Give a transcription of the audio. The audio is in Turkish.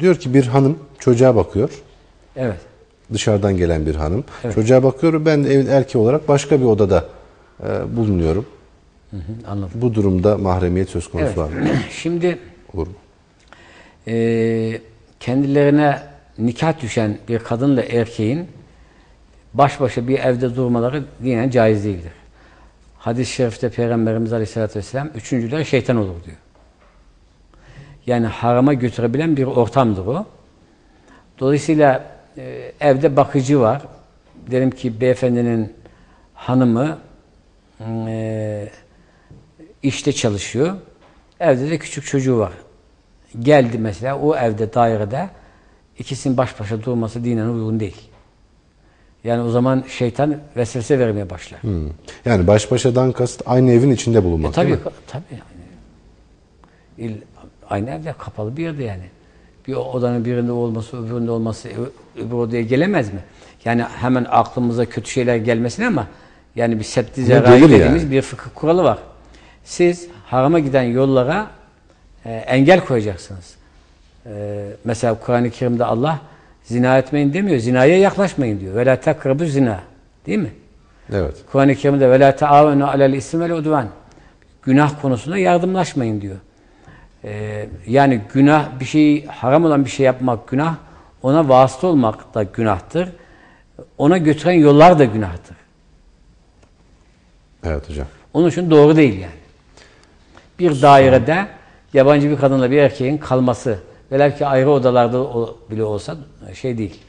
Diyor ki bir hanım çocuğa bakıyor. Evet. Dışarıdan gelen bir hanım. Evet. Çocuğa bakıyor. Ben de evin erkeği olarak başka bir odada e, bulunuyorum. Hı hı, anladım. Bu durumda mahremiyet söz konusu Evet. var mı? Şimdi Olur mu? e, kendilerine nikah düşen bir kadınla erkeğin baş başa bir evde durmaları dinen caiz değildir. Hadis-i şerifte Peygamberimiz Aleyhisselatü Vesselam üçüncüler şeytan olur diyor. Yani harama götürebilen bir ortamdır o. Dolayısıyla e, evde bakıcı var. Derim ki beyefendinin hanımı e, işte çalışıyor. Evde de küçük çocuğu var. Geldi mesela o evde dairede ikisinin baş başa durması dinen uygun değil. Yani o zaman şeytan vesvese vermeye başlar. Hmm. Yani baş başadan kasıt aynı evin içinde bulunmak E, tabii, değil mi? tabii. İl, aynı evde kapalı bir yerde yani. Bir odanın birinde olması, öbüründe olması öbür odaya gelemez mi? Yani hemen aklımıza kötü şeyler gelmesin ama yani bir seddi zerai dediğimiz yani. bir fıkıh kuralı var. Siz harama giden yollara e, engel koyacaksınız. E, mesela Kur'an-ı Kerim'de Allah zina etmeyin demiyor, zinaya yaklaşmayın diyor. Ve la takrabu zina. Değil mi? Evet. Kur'an-ı Kerim'de ve la taavenu alel ismi vel udvan. Günah konusunda yardımlaşmayın diyor. Ee, yani günah bir şey haram olan bir şey yapmak günah, ona vasıta olmak da günahtır. Ona götüren yollar da günahtır. Evet hocam. Onun için doğru değil yani. Bir dairede yabancı bir kadınla bir erkeğin kalması velev ki ayrı odalarda bile olsa şey değil.